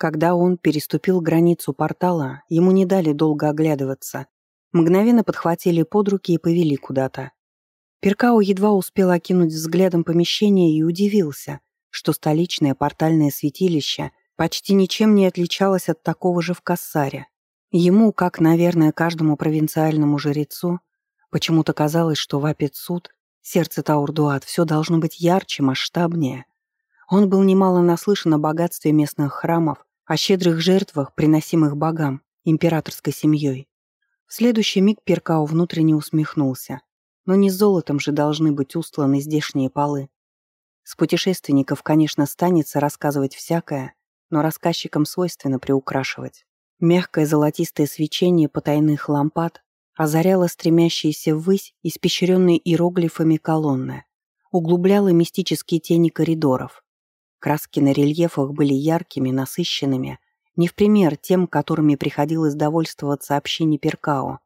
Когда он переступил границу портала, ему не дали долго оглядываться. Мгновенно подхватили под руки и повели куда-то. Перкао едва успел окинуть взглядом помещение и удивился, что столичное портальное святилище почти ничем не отличалось от такого же в Кассаре. Ему, как, наверное, каждому провинциальному жрецу, почему-то казалось, что в Апетсуд, сердце Таурдуат, все должно быть ярче, масштабнее. Он был немало наслышан о богатстве местных храмов, о щедрых жертвах, приносимых богам, императорской семьей. В следующий миг Перкао внутренне усмехнулся. Но не золотом же должны быть устланы здешние полы. С путешественников, конечно, станется рассказывать всякое, но рассказчикам свойственно приукрашивать. Мягкое золотистое свечение потайных лампад озаряло стремящиеся ввысь испещренные иероглифами колонны, углубляло мистические тени коридоров. Краски на рельефах были яркими, насыщенными, не в пример тем, которыми приходилось довольствоваться общине Перкао.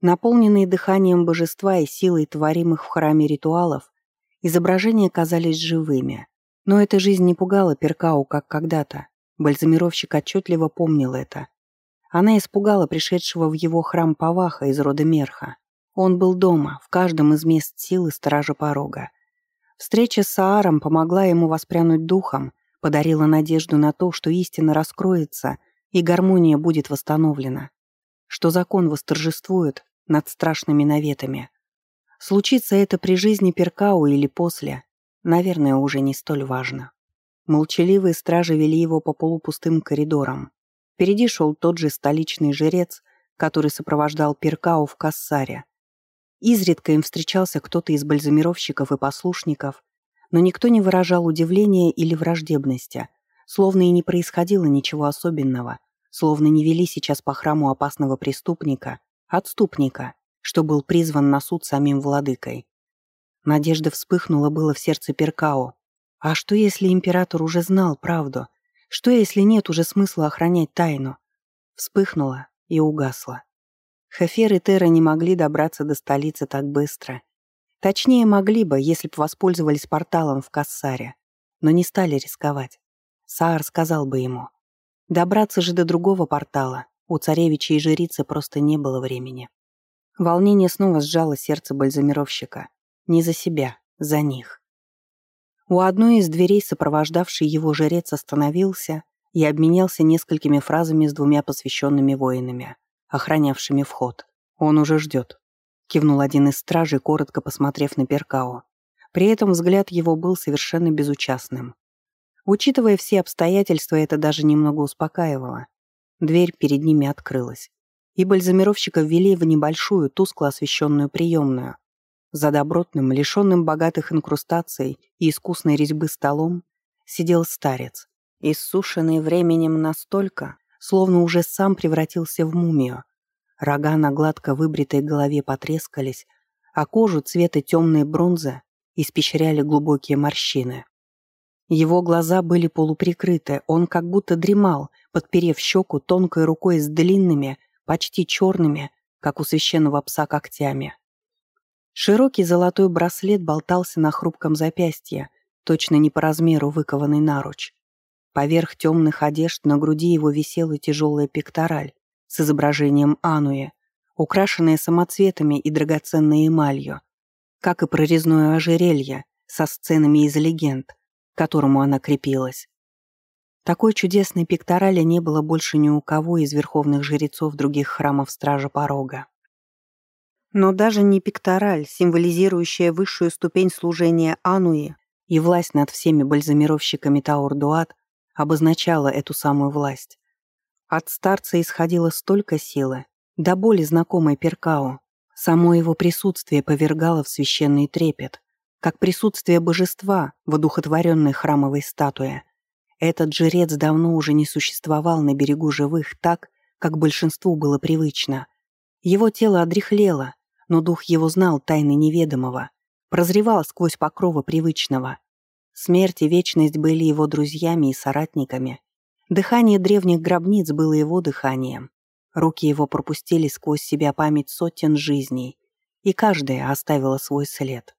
Наполненные дыханием божества и силой творимых в храме ритуалов, изображения казались живыми. Но эта жизнь не пугала Перкау, как когда-то. Бальзамировщик отчетливо помнил это. Она испугала пришедшего в его храм Паваха из рода Мерха. Он был дома, в каждом из мест силы стража порога. Встреча с Сааром помогла ему воспрянуть духом, подарила надежду на то, что истина раскроется и гармония будет восстановлена, что закон восторжествует над страшными наветами. Случится это при жизни Перкау или после, наверное, уже не столь важно. Молчаливые стражи вели его по полупустым коридорам. Впереди шел тот же столичный жрец, который сопровождал Перкау в Кассаре. Изредка им встречался кто-то из бальзамировщиков и послушников, но никто не выражал удивления или враждебности, словно и не происходило ничего особенного, словно не вели сейчас по храму опасного преступника, отступника, что был призван на суд самим владыкой. Надежда вспыхнула было в сердце Перкао. А что, если император уже знал правду? Что, если нет уже смысла охранять тайну? Вспыхнула и угасла. Хефер и Тера не могли добраться до столицы так быстро. Точнее, могли бы, если бы воспользовались порталом в Кассаре, но не стали рисковать. Саар сказал бы ему. Добраться же до другого портала у царевича и жрицы просто не было времени. Волнение снова сжало сердце бальзамировщика. Не за себя, за них. У одной из дверей сопровождавший его жрец остановился и обменялся несколькими фразами с двумя посвященными воинами охранявшими вход. «Он уже ждет», — кивнул один из стражей, коротко посмотрев на Перкао. При этом взгляд его был совершенно безучастным. Учитывая все обстоятельства, это даже немного успокаивало. Дверь перед ними открылась. И бальзамировщика ввели в небольшую, тускло освещенную приемную. За добротным, лишенным богатых инкрустаций и искусной резьбы столом сидел старец, иссушенный временем настолько, словно уже сам превратился в мумию. Рога на гладко выбритой голове потрескались, а кожу цвета темной бронзы испещряли глубокие морщины. Его глаза были полуприкрыты, он как будто дремал, подперев щеку тонкой рукой с длинными, почти черными, как у священного пса, когтями. Широкий золотой браслет болтался на хрупком запястье, точно не по размеру выкованный наруч. Поверх темных одежд на груди его висела тяжелая пектораль с изображением Ануя, украшенная самоцветами и драгоценной эмалью, как и прорезное ожерелье со сценами из легенд, к которому она крепилась. Такой чудесной пекторали не было больше ни у кого из верховных жрецов других храмов Стража Порога. Но даже не пектораль, символизирующая высшую ступень служения Ануи и власть над всеми бальзамировщиками Таурдуат, обозначала эту самую власть. От старца исходило столько силы, до боли знакомой Перкао. Само его присутствие повергало в священный трепет, как присутствие божества в одухотворенной храмовой статуе. Этот жрец давно уже не существовал на берегу живых так, как большинству было привычно. Его тело одряхлело, но дух его знал тайны неведомого, прозревал сквозь покровы привычного. Смерть и вечность были его друзьями и соратниками. Дыхание древних гробниц было его дыханием. Руки его пропустили сквозь себя память сотен жизней, и каждая оставила свой след.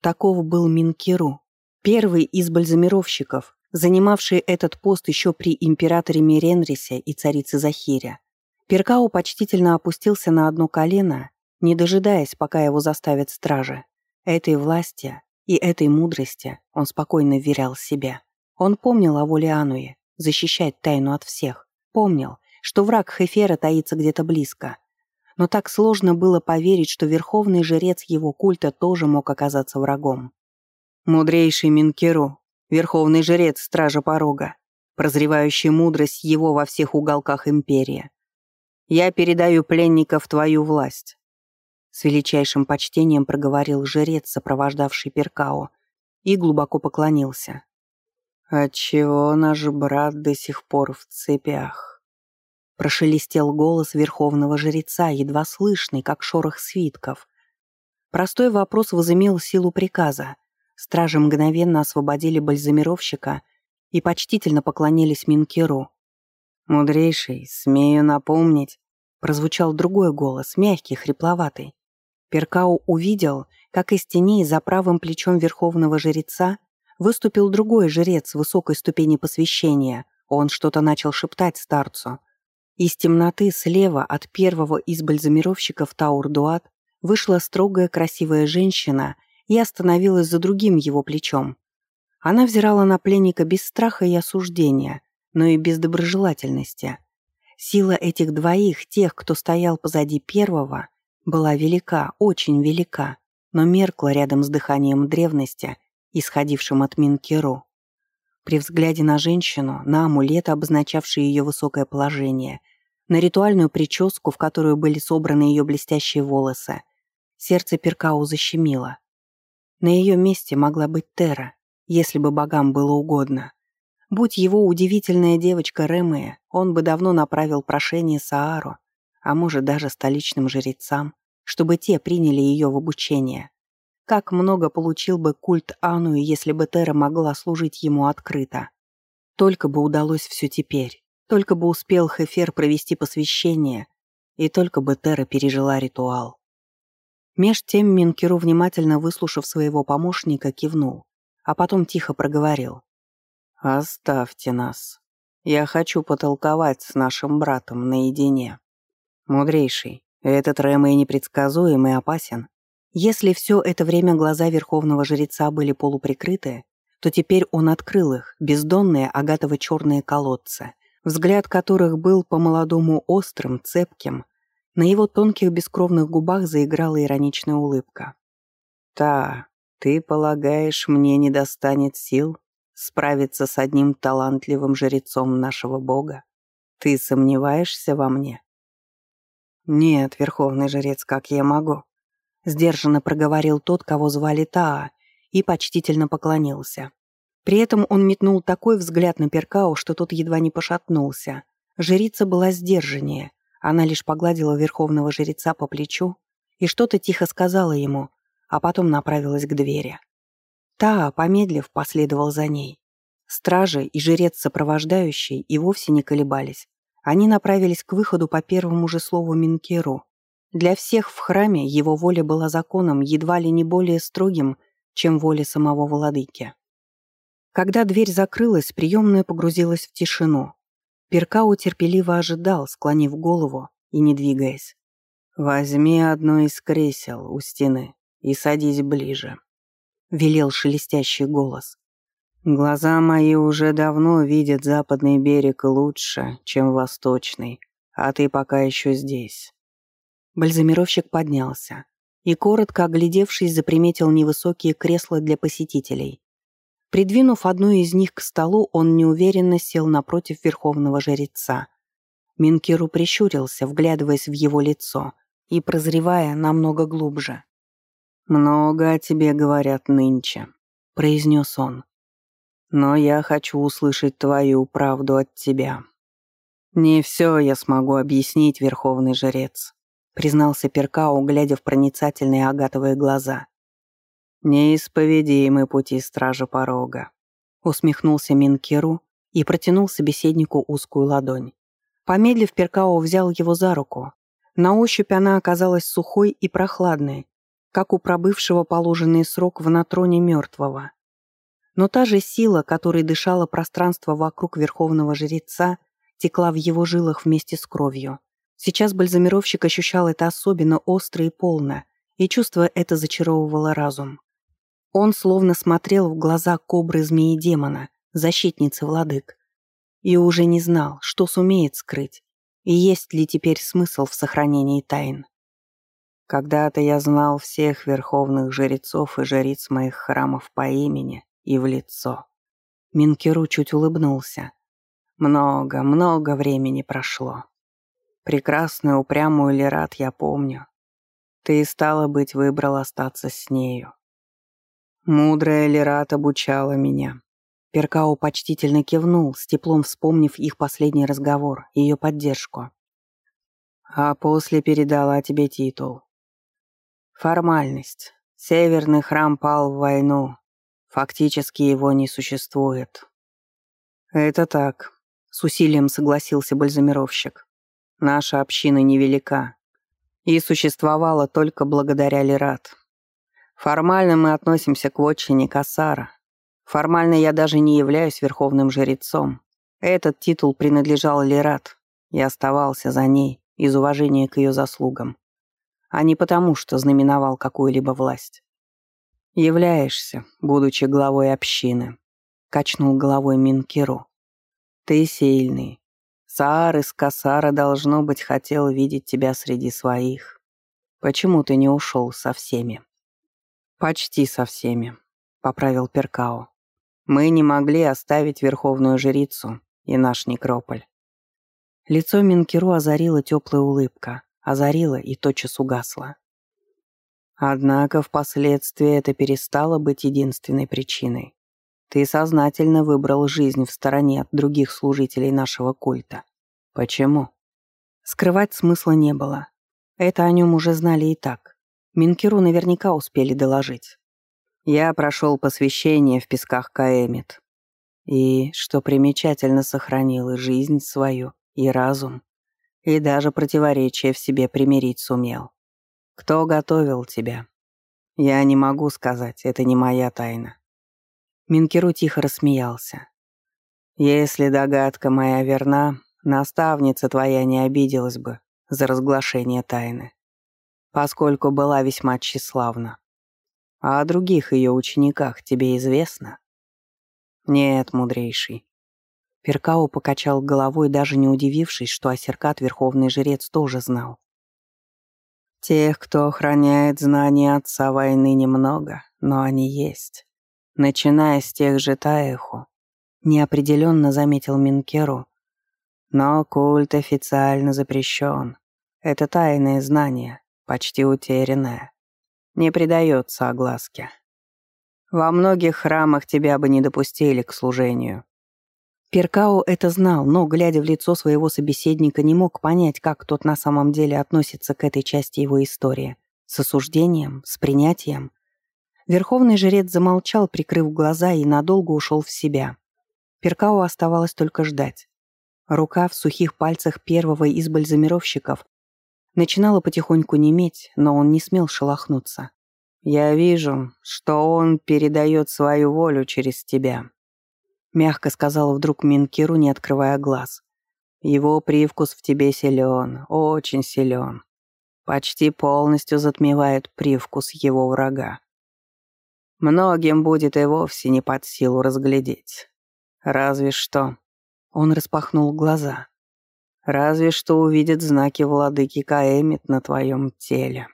Таков был Минкиру, первый из бальзамировщиков, занимавший этот пост еще при императоре Миренрисе и царице Захире. Перкао почтительно опустился на одно колено, не дожидаясь, пока его заставят стражи. Этой власти и этой мудрости он спокойно вверял себе. Он помнил о воле Ануи, защищать тайну от всех. Помнил, что враг Хефера таится где-то близко. Но так сложно было поверить, что верховный жрец его культа тоже мог оказаться врагом. «Мудрейший Минкеру, верховный жрец Стража Порога, прозревающий мудрость его во всех уголках империи. Я передаю пленника в твою власть. С величайшим почтением проговорил жрец, сопровождавший Перкао, и глубоко поклонился. «Отчего наш брат до сих пор в цепях?» Прошелестел голос верховного жреца, едва слышный, как шорох свитков. Простой вопрос возымел силу приказа. Стражи мгновенно освободили бальзамировщика и почтительно поклонились Минкеру. «Мудрейший, смею напомнить», прозвучал другой голос, мягкий, хрипловатый. Перкау увидел, как из теней за правым плечом верховного жреца выступил другой жрец высокой ступени посвящения. Он что-то начал шептать старцу. Из темноты слева от первого из бальзамировщиков Таур-Дуат вышла строгая красивая женщина и остановилась за другим его плечом. Она взирала на пленника без страха и осуждения, но и без доброжелательности. Сила этих двоих, тех, кто стоял позади первого, была велика, очень велика, но меркла рядом с дыханием древности, исходившим от Минкеру. При взгляде на женщину, на амулет, обозначавший ее высокое положение, на ритуальную прическу, в которую были собраны ее блестящие волосы, сердце Перкау защемило. На ее месте могла быть Тера, если бы богам было угодно. Будь его удивительная девочка Ремея, он бы давно направил прошение Саару, а может даже столичным жрецам, чтобы те приняли ее в обучение. Как много получил бы культ Ану, если бы Тера могла служить ему открыто. Только бы удалось все теперь, только бы успел Хефер провести посвящение, и только бы Тера пережила ритуал. Меж тем Минкеру, внимательно выслушав своего помощника, кивнул, а потом тихо проговорил. «Оставьте нас. Я хочу потолковать с нашим братом наедине». «Мудрейший, этот Рэма и непредсказуем и опасен. Если все это время глаза верховного жреца были полуприкрыты, то теперь он открыл их, бездонные агатово-черные колодцы, взгляд которых был по-молодому острым, цепким. На его тонких бескровных губах заиграла ироничная улыбка. «Та, ты полагаешь, мне не достанет сил справиться с одним талантливым жрецом нашего бога? Ты сомневаешься во мне?» «Нет, верховный жрец, как я могу?» Сдержанно проговорил тот, кого звали Таа, и почтительно поклонился. При этом он метнул такой взгляд на Перкау, что тот едва не пошатнулся. Жрица была сдержаннее. Она лишь погладила верховного жреца по плечу и что-то тихо сказала ему, а потом направилась к двери. Таа, помедлив, последовал за ней. Стражи и жрец сопровождающий и вовсе не колебались. Они направились к выходу по первому же слову Минкеру. Для всех в храме его воля была законом едва ли не более строгим, чем воля самого владыки. Когда дверь закрылась, приемная погрузилась в тишину. Перкау терпеливо ожидал, склонив голову и не двигаясь. «Возьми одно из кресел у стены и садись ближе», — велел шелестящий голос. Глаза мои уже давно видят западный берег лучше, чем восточный, а ты пока еще здесь». Бальзамировщик поднялся и, коротко оглядевшись, заприметил невысокие кресла для посетителей. Придвинув одно из них к столу, он неуверенно сел напротив верховного жреца. Минкиру прищурился, вглядываясь в его лицо и прозревая намного глубже. «Много о тебе говорят нынче», — произнес он но я хочу услышать твою правду от тебя». «Не все я смогу объяснить, верховный жрец», — признался Перкау, глядя в проницательные агатовые глаза. «Неисповедимы пути стража порога», — усмехнулся Минкеру и протянул собеседнику узкую ладонь. Помедлив, Перкао взял его за руку. На ощупь она оказалась сухой и прохладной, как у пробывшего положенный срок в натроне мертвого. Но та же сила, которой дышало пространство вокруг верховного жреца, текла в его жилах вместе с кровью. Сейчас бальзамировщик ощущал это особенно остро и полно, и чувство это зачаровывало разум. Он словно смотрел в глаза кобры змеи-демона, защитницы владык, и уже не знал, что сумеет скрыть, и есть ли теперь смысл в сохранении тайн. Когда-то я знал всех верховных жрецов и жриц моих храмов по имени и в лицо. Минкеру чуть улыбнулся. Много, много времени прошло. Прекрасную упрямую Лерат я помню. Ты, стало быть, выбрал остаться с нею. Мудрая Лерат обучала меня. Перкао почтительно кивнул, с теплом вспомнив их последний разговор, ее поддержку. А после передала тебе титул. Формальность. Северный храм пал в войну. Фактически его не существует. Это так, с усилием согласился бальзамировщик. Наша община невелика и существовала только благодаря Лерат. Формально мы относимся к вотчине Кассара. Формально я даже не являюсь верховным жрецом. Этот титул принадлежал Лерат и оставался за ней из уважения к ее заслугам, а не потому, что знаменовал какую-либо власть. «Являешься, будучи главой общины», — качнул головой Минкиру. Ты сильный. Саар из Касара, должно быть, хотел видеть тебя среди своих. Почему ты не ушел со всеми?» «Почти со всеми», — поправил Перкао. «Мы не могли оставить Верховную Жрицу и наш некрополь». Лицо Минкиру озарила теплая улыбка, озарила и тотчас угасла. Однако впоследствии это перестало быть единственной причиной. Ты сознательно выбрал жизнь в стороне от других служителей нашего культа. Почему? Скрывать смысла не было. Это о нем уже знали и так. Минкиру наверняка успели доложить. Я прошел посвящение в песках Каэмит. И, что примечательно, сохранил и жизнь свою, и разум, и даже противоречие в себе примирить сумел. Кто готовил тебя? Я не могу сказать, это не моя тайна. Минкеру тихо рассмеялся. «Если догадка моя верна, наставница твоя не обиделась бы за разглашение тайны, поскольку была весьма тщеславна. А о других ее учениках тебе известно?» «Нет, мудрейший». Перкао покачал головой, даже не удивившись, что Асеркат, верховный жрец, тоже знал. «Тех, кто охраняет знания отца войны, немного, но они есть начиная с тех же Таеху, неопределенно заметил Минкеру. Но культ официально запрещен. Это тайное знание, почти утерянное. Не придается огласке. Во многих храмах тебя бы не допустили к служению. Перкао это знал, но, глядя в лицо своего собеседника, не мог понять, как тот на самом деле относится к этой части его истории. С осуждением, с принятием Верховный жрец замолчал, прикрыв глаза, и надолго ушел в себя. Перкао оставалось только ждать. Рука в сухих пальцах первого из бальзамировщиков начинала потихоньку неметь, но он не смел шелохнуться. «Я вижу, что он передает свою волю через тебя», — мягко сказал вдруг Минкиру, не открывая глаз. «Его привкус в тебе силен, очень силен. Почти полностью затмевает привкус его врага. Многим будет и вовсе не под силу разглядеть. Разве что... Он распахнул глаза. Разве что увидит знаки владыки Каэмит на твоем теле.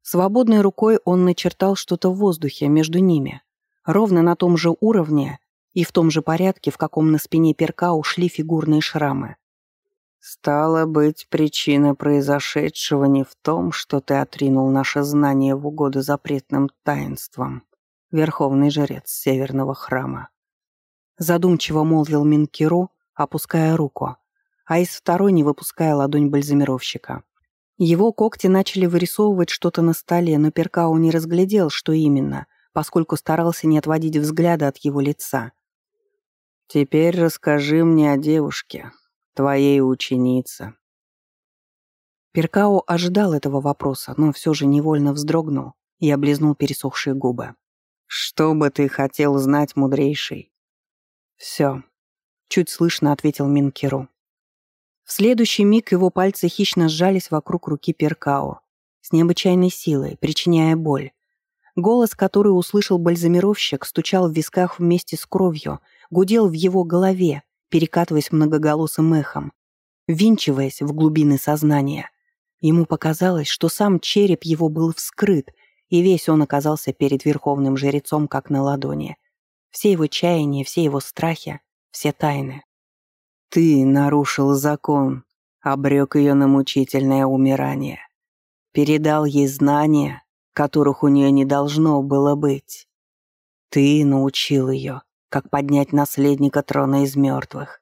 Свободной рукой он начертал что-то в воздухе между ними, ровно на том же уровне и в том же порядке, в каком на спине перка ушли фигурные шрамы. «Стало быть, причина произошедшего не в том, что ты отринул наше знание в угоду запретным таинствам, верховный жрец северного храма. Задумчиво молвил Минкиру, опуская руку, а из второй не выпуская ладонь бальзамировщика. Его когти начали вырисовывать что-то на столе, но Перкау не разглядел, что именно, поскольку старался не отводить взгляда от его лица. «Теперь расскажи мне о девушке, твоей ученице». Перкао ожидал этого вопроса, но все же невольно вздрогнул и облизнул пересохшие губы. Что бы ты хотел знать, мудрейший? Все. Чуть слышно ответил Минкеру. В следующий миг его пальцы хищно сжались вокруг руки Перкао, с необычайной силой, причиняя боль. Голос, который услышал бальзамировщик, стучал в висках вместе с кровью, гудел в его голове, перекатываясь многоголосым эхом, винчиваясь в глубины сознания. Ему показалось, что сам череп его был вскрыт, и весь он оказался перед верховным жрецом как на ладони. Все его чаяния, все его страхи, все тайны. «Ты нарушил закон, обрек ее на мучительное умирание, передал ей знания, которых у нее не должно было быть. Ты научил ее, как поднять наследника трона из мертвых.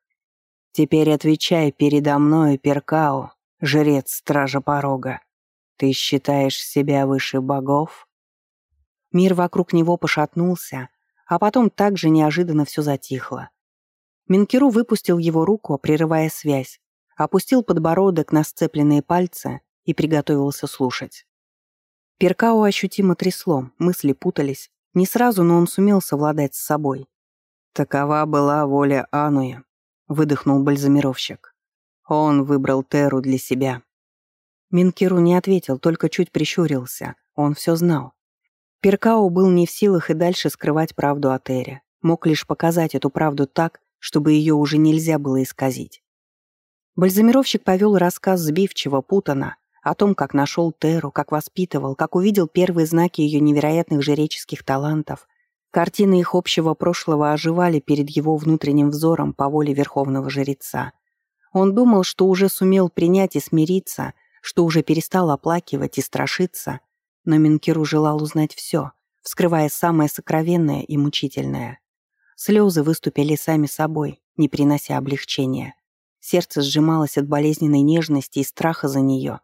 Теперь отвечай передо мной, Перкао, жрец Стража Порога. Ты считаешь себя выше богов? Мир вокруг него пошатнулся, а потом так же неожиданно все затихло. Минкеру выпустил его руку, прерывая связь, опустил подбородок на сцепленные пальцы и приготовился слушать. Перкао ощутимо трясло, мысли путались. Не сразу, но он сумел совладать с собой. «Такова была воля Ануя», — выдохнул бальзамировщик. «Он выбрал Теру для себя. Минкиру не ответил, только чуть прищурился. Он все знал. Перкао был не в силах и дальше скрывать правду о Тере. Мог лишь показать эту правду так, чтобы ее уже нельзя было исказить. Бальзамировщик повел рассказ сбивчиво, путано, о том, как нашел Теру, как воспитывал, как увидел первые знаки ее невероятных жреческих талантов. Картины их общего прошлого оживали перед его внутренним взором по воле верховного жреца. Он думал, что уже сумел принять и смириться – что уже перестал оплакивать и страшиться, но Минкиру желал узнать все, вскрывая самое сокровенное и мучительное. Слезы выступили сами собой, не принося облегчения. Сердце сжималось от болезненной нежности и страха за нее.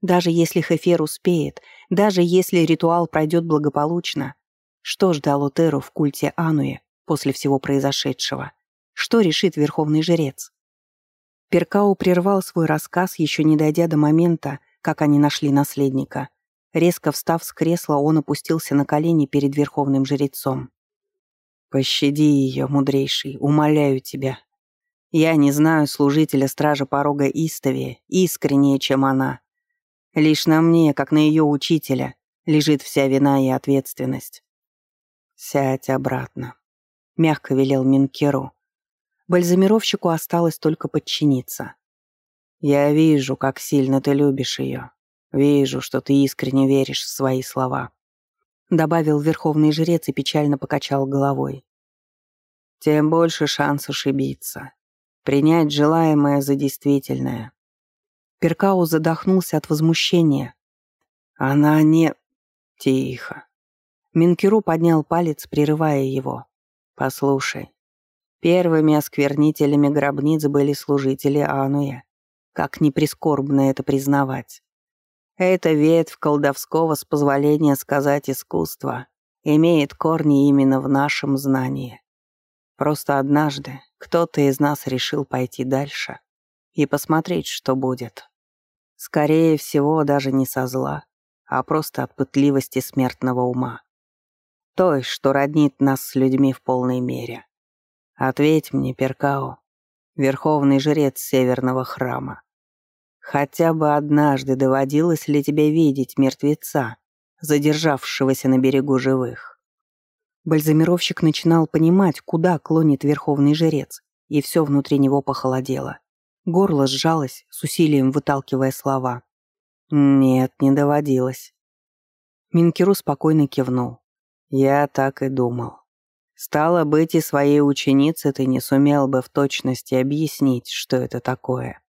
Даже если Хефер успеет, даже если ритуал пройдет благополучно, что ждало Теру в культе Ануи после всего произошедшего? Что решит верховный жрец? Перкау прервал свой рассказ, еще не дойдя до момента, как они нашли наследника. Резко встав с кресла, он опустился на колени перед верховным жрецом. «Пощади ее, мудрейший, умоляю тебя. Я не знаю служителя стража порога Истовия искреннее, чем она. Лишь на мне, как на ее учителя, лежит вся вина и ответственность. Сядь обратно», — мягко велел Минкеру. Бальзамировщику осталось только подчиниться. «Я вижу, как сильно ты любишь ее. Вижу, что ты искренне веришь в свои слова», — добавил верховный жрец и печально покачал головой. «Тем больше шанс ошибиться, принять желаемое за действительное». Перкау задохнулся от возмущения. «Она не...» «Тихо». Минкеру поднял палец, прерывая его. «Послушай, Первыми осквернителями гробниц были служители Ануя. Как ни прискорбно это признавать. Эта ветвь колдовского, с позволения сказать искусства, имеет корни именно в нашем знании. Просто однажды кто-то из нас решил пойти дальше и посмотреть, что будет. Скорее всего, даже не со зла, а просто от пытливости смертного ума. Той, что роднит нас с людьми в полной мере. Ответь мне, Перкао, верховный жрец северного храма. Хотя бы однажды доводилось ли тебе видеть мертвеца, задержавшегося на берегу живых? Бальзамировщик начинал понимать, куда клонит верховный жрец, и все внутри него похолодело. Горло сжалось, с усилием выталкивая слова. «Нет, не доводилось». Минкеру спокойно кивнул. «Я так и думал». Стало быть, и своей ученице ты не сумел бы в точности объяснить, что это такое.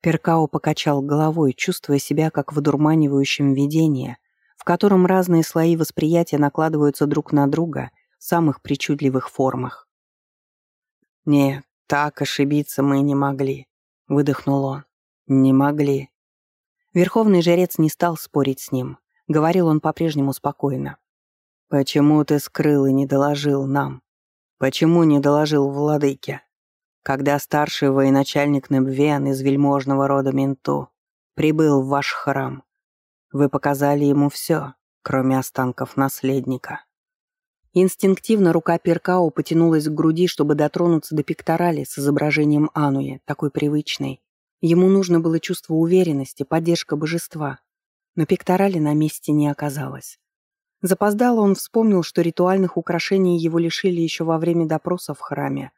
Перкао покачал головой, чувствуя себя как в одурманивающем видении, в котором разные слои восприятия накладываются друг на друга в самых причудливых формах. «Нет, так ошибиться мы не могли», — выдохнул он. «Не могли». Верховный жрец не стал спорить с ним. Говорил он по-прежнему спокойно. «Почему ты скрыл и не доложил нам? Почему не доложил владыке? Когда старший военачальник Небвен из вельможного рода Менту прибыл в ваш храм, вы показали ему все, кроме останков наследника. Инстинктивно рука Перкао потянулась к груди, чтобы дотронуться до пекторали с изображением Ануя, такой привычной. Ему нужно было чувство уверенности, поддержка божества. Но пекторали на месте не оказалось. Запоздало он вспомнил, что ритуальных украшений его лишили еще во время допроса в храме.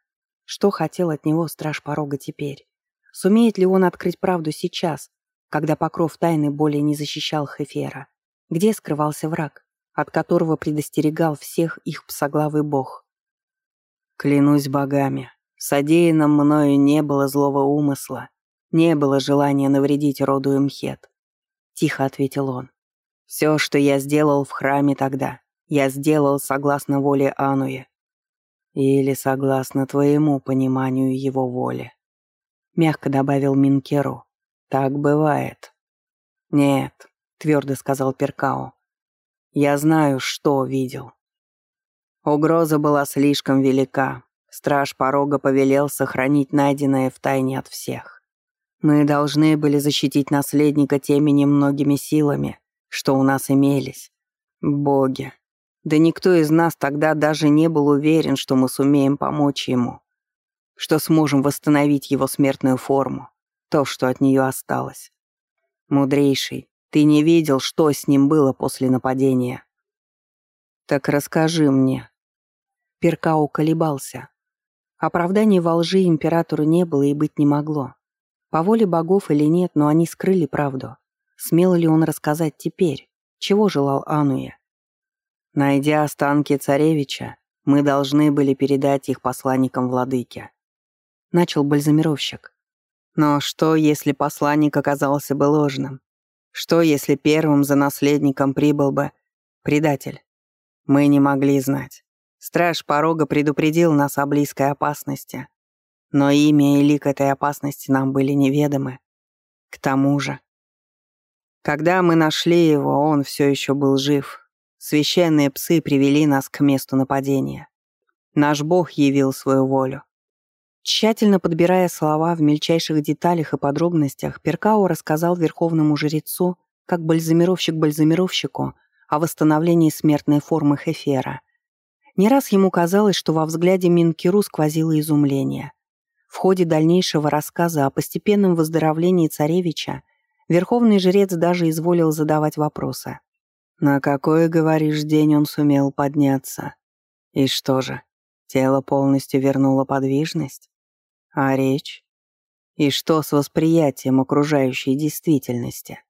Что хотел от него страж порога теперь? Сумеет ли он открыть правду сейчас, когда покров тайны более не защищал Хефера? Где скрывался враг, от которого предостерегал всех их псоглавый бог? «Клянусь богами, содеянным мною не было злого умысла, не было желания навредить роду Имхет», — тихо ответил он. «Все, что я сделал в храме тогда, я сделал согласно воле Ануя. Или согласно твоему пониманию его воли», — мягко добавил Минкеру. «Так бывает». «Нет», — твердо сказал Перкао. «Я знаю, что видел». Угроза была слишком велика. Страж порога повелел сохранить найденное в тайне от всех. Мы должны были защитить наследника теми немногими силами, что у нас имелись. Боги. Да никто из нас тогда даже не был уверен, что мы сумеем помочь ему, что сможем восстановить его смертную форму то, что от нее осталось. Мудрейший, ты не видел, что с ним было после нападения? Так расскажи мне. Перкао колебался. Оправданий во лжи императору не было и быть не могло. По воле богов или нет, но они скрыли правду. Смел ли он рассказать теперь? Чего желал Ануя? Найдя останки царевича, мы должны были передать их посланникам владыке. Начал бальзамировщик. Но что, если посланник оказался бы ложным? Что, если первым за наследником прибыл бы предатель? Мы не могли знать. Страж порога предупредил нас о близкой опасности. Но имя и лик этой опасности нам были неведомы. К тому же... Когда мы нашли его, он все еще был жив. Священные псы привели нас к месту нападения. Наш бог явил свою волю. Тщательно подбирая слова в мельчайших деталях и подробностях, Перкао рассказал верховному жрецу, как бальзамировщик бальзамировщику, о восстановлении смертной формы Хефера. Не раз ему казалось, что во взгляде Минкиру сквозило изумление. В ходе дальнейшего рассказа о постепенном выздоровлении царевича верховный жрец даже изволил задавать вопросы. «На какой, говоришь, день он сумел подняться? И что же, тело полностью вернуло подвижность?» А речь? И что с восприятием окружающей действительности?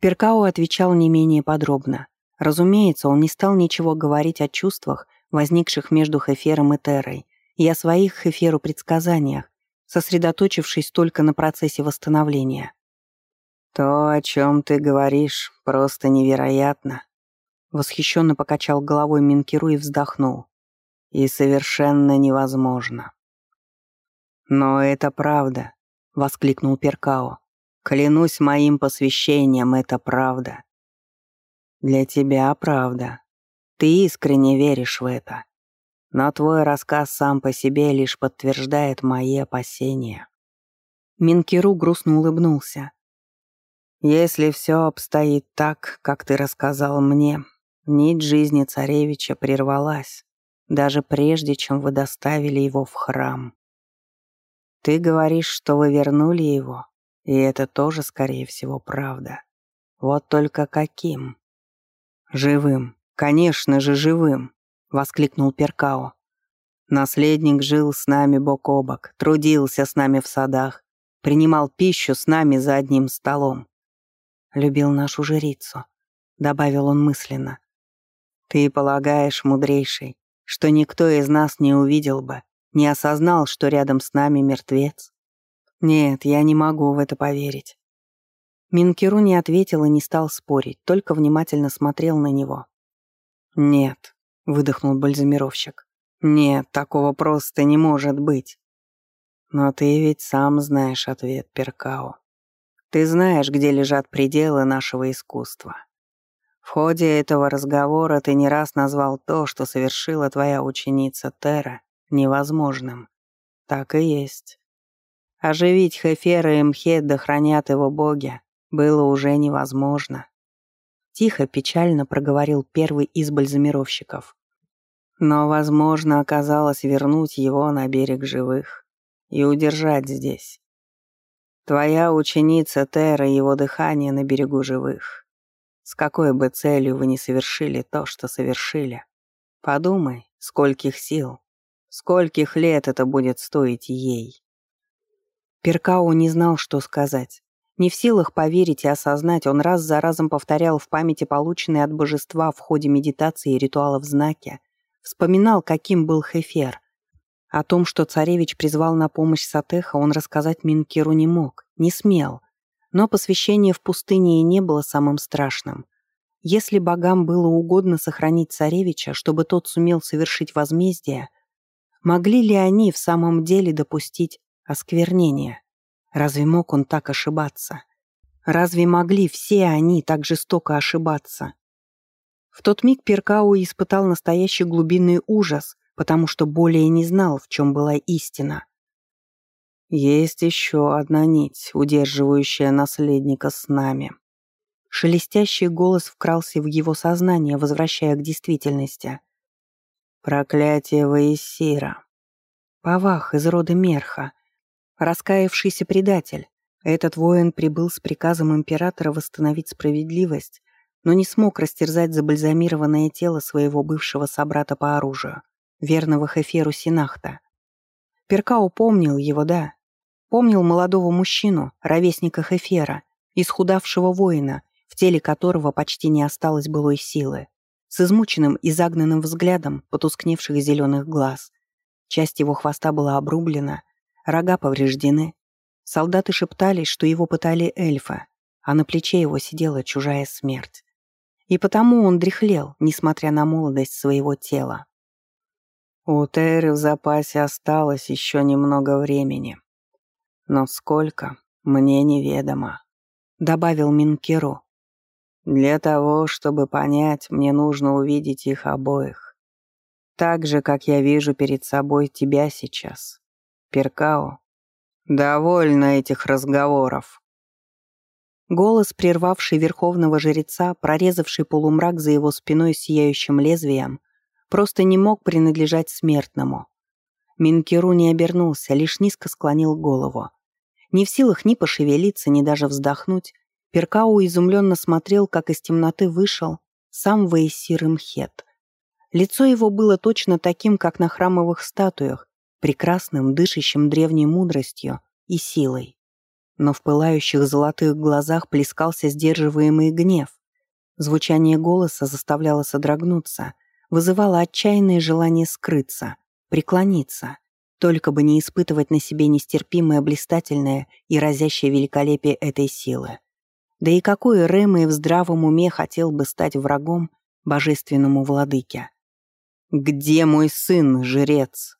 Перкао отвечал не менее подробно. Разумеется, он не стал ничего говорить о чувствах, возникших между Хефером и Террой, и о своих Хеферу предсказаниях, сосредоточившись только на процессе восстановления. «То, о чем ты говоришь, просто невероятно», — восхищенно покачал головой Минкиру и вздохнул. «И совершенно невозможно». «Но это правда», — воскликнул Перкао. «Клянусь моим посвящением, это правда». «Для тебя правда. Ты искренне веришь в это. Но твой рассказ сам по себе лишь подтверждает мои опасения». Минкиру грустно улыбнулся. «Если все обстоит так, как ты рассказал мне, нить жизни царевича прервалась, даже прежде, чем вы доставили его в храм. Ты говоришь, что вы вернули его, и это тоже, скорее всего, правда. Вот только каким? Живым, конечно же, живым, воскликнул Перкао. Наследник жил с нами бок о бок, трудился с нами в садах, принимал пищу с нами за одним столом. Любил нашу жрицу, добавил он мысленно. Ты полагаешь, мудрейший, что никто из нас не увидел бы, не осознал, что рядом с нами мертвец? Нет, я не могу в это поверить. Минкеру не ответил и не стал спорить, только внимательно смотрел на него. «Нет», — выдохнул бальзамировщик. «Нет, такого просто не может быть». «Но ты ведь сам знаешь ответ, Перкао. Ты знаешь, где лежат пределы нашего искусства. В ходе этого разговора ты не раз назвал то, что совершила твоя ученица Тера, невозможным. Так и есть. Оживить Хефера и Мхедда хранят его боги было уже невозможно. Тихо, печально проговорил первый из бальзамировщиков. Но, возможно, оказалось вернуть его на берег живых и удержать здесь. Твоя ученица Тера и его дыхание на берегу живых. С какой бы целью вы не совершили то, что совершили. Подумай, скольких сил, скольких лет это будет стоить ей. Перкао не знал, что сказать. Не в силах поверить и осознать, он раз за разом повторял в памяти полученные от божества в ходе медитации и ритуалов знаки, вспоминал, каким был Хефер, о том, что царевич призвал на помощь Сатеха, он рассказать Минкиру не мог, не смел. Но посвящение в пустыне и не было самым страшным. Если богам было угодно сохранить царевича, чтобы тот сумел совершить возмездие, могли ли они в самом деле допустить осквернение? Разве мог он так ошибаться? Разве могли все они так жестоко ошибаться? В тот миг Перкау испытал настоящий глубинный ужас, потому что более не знал, в чем была истина. «Есть еще одна нить, удерживающая наследника с нами». Шелестящий голос вкрался в его сознание, возвращая к действительности. «Проклятие Ваесира». Павах из рода Мерха. Раскаявшийся предатель. Этот воин прибыл с приказом императора восстановить справедливость, но не смог растерзать забальзамированное тело своего бывшего собрата по оружию верного Хеферу Синахта. Перкау помнил его, да. Помнил молодого мужчину, ровесника Хефера, исхудавшего воина, в теле которого почти не осталось былой силы, с измученным и загнанным взглядом потускневших зеленых глаз. Часть его хвоста была обрублена, рога повреждены. Солдаты шептались, что его пытали эльфы, а на плече его сидела чужая смерть. И потому он дряхлел, несмотря на молодость своего тела. У Теры в запасе осталось еще немного времени. Но сколько, мне неведомо», — добавил Минкеру. «Для того, чтобы понять, мне нужно увидеть их обоих. Так же, как я вижу перед собой тебя сейчас. Перкао, довольно этих разговоров». Голос, прервавший верховного жреца, прорезавший полумрак за его спиной сияющим лезвием, просто не мог принадлежать смертному. Минкеру не обернулся, лишь низко склонил голову. Не в силах ни пошевелиться, ни даже вздохнуть, Перкау изумленно смотрел, как из темноты вышел сам Ваесир Имхет. Лицо его было точно таким, как на храмовых статуях, прекрасным, дышащим древней мудростью и силой. Но в пылающих золотых глазах плескался сдерживаемый гнев. Звучание голоса заставляло содрогнуться — вызывало отчаянное желание скрыться, преклониться, только бы не испытывать на себе нестерпимое блистательное и разящее великолепие этой силы. Да и какой Рэмэй в здравом уме хотел бы стать врагом божественному владыке? «Где мой сын, жрец?»